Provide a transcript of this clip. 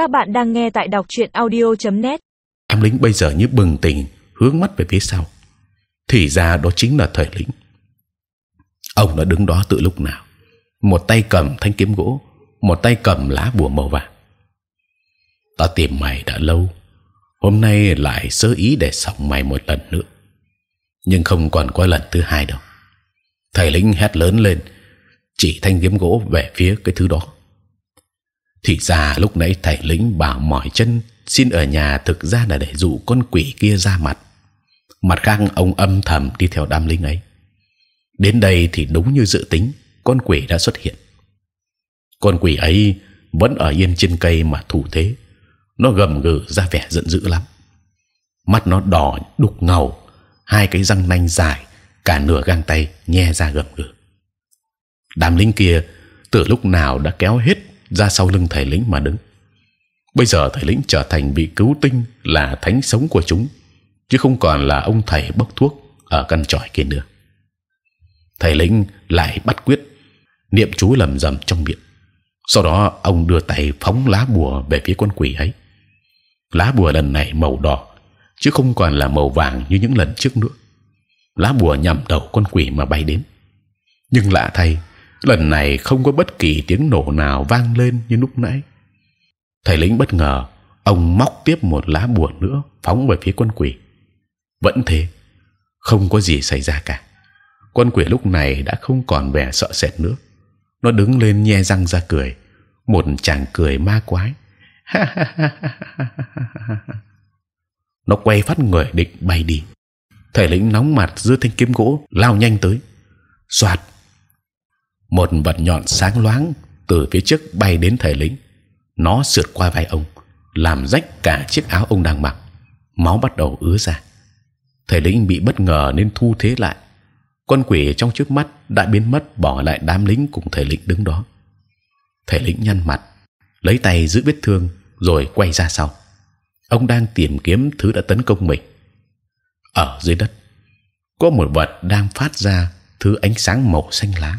Các bạn đang nghe tại đọc truyện audio.net. Em lính bây giờ như bừng tỉnh, hướng mắt về phía sau. Thì ra đó chính là thời lĩnh. Ông đã đứng đó từ lúc nào? Một tay cầm thanh kiếm gỗ, một tay cầm lá bùa màu vàng. Ta tìm mày đã lâu, hôm nay lại sơ ý để sòng mày một lần nữa, nhưng không còn có lần thứ hai đâu. Thầy lĩnh hét lớn lên, chỉ thanh kiếm gỗ về phía cái thứ đó thì ra lúc nãy thầy lính bảo mỏi chân, xin ở nhà thực ra là để dụ con quỷ kia ra mặt. Mặt khác, ông âm thầm đi theo đám lính ấy. Đến đây thì đúng như dự tính, con quỷ đã xuất hiện. Con quỷ ấy vẫn ở yên trên cây mà thủ thế. Nó gầm gừ ra vẻ giận dữ lắm. Mắt nó đỏ đục ngầu, hai cái răng nanh dài, cả nửa gang tay nhe ra gầm gừ. Đám lính kia từ lúc nào đã kéo hết ra sau lưng thầy lĩnh mà đứng. Bây giờ thầy lĩnh trở thành vị cứu tinh là thánh sống của chúng, chứ không còn là ông thầy bốc thuốc ở căn tròi kia nữa. Thầy lĩnh lại bắt quyết niệm chú lầm rầm trong miệng. Sau đó ông đưa tay phóng lá bùa về phía con quỷ ấy. Lá bùa lần này màu đỏ, chứ không còn là màu vàng như những lần trước nữa. Lá bùa nhằm đầu con quỷ mà bay đến. Nhưng lạ thay, lần này không có bất kỳ tiếng nổ nào vang lên như lúc nãy. Thầy lính bất ngờ, ông móc tiếp một lá bùa nữa, phóng về phía con quỷ. Vẫn thế, không có gì xảy ra cả. Con quỷ lúc này đã không còn vẻ sợ sệt nữa. Nó đứng lên nhe răng ra cười, một chàng cười ma quái. Nó quay phát người định bay đi. Thầy lính nóng mặt giơ thanh kiếm gỗ, lao nhanh tới. Xoát một vật nhọn sáng loáng từ phía trước bay đến thầy lính. Nó sượt qua vai ông, làm rách cả chiếc áo ông đang mặc. Máu bắt đầu ứa ra. Thầy lính bị bất ngờ nên thu thế lại. Con quỷ trong trước mắt đã biến mất bỏ lại đám lính cùng thầy lính đứng đó. Thầy lính nhăn mặt, lấy tay giữ vết thương rồi quay ra sau. Ông đang tìm kiếm thứ đã tấn công mình. Ở dưới đất, có một vật đang phát ra thứ ánh sáng màu xanh lá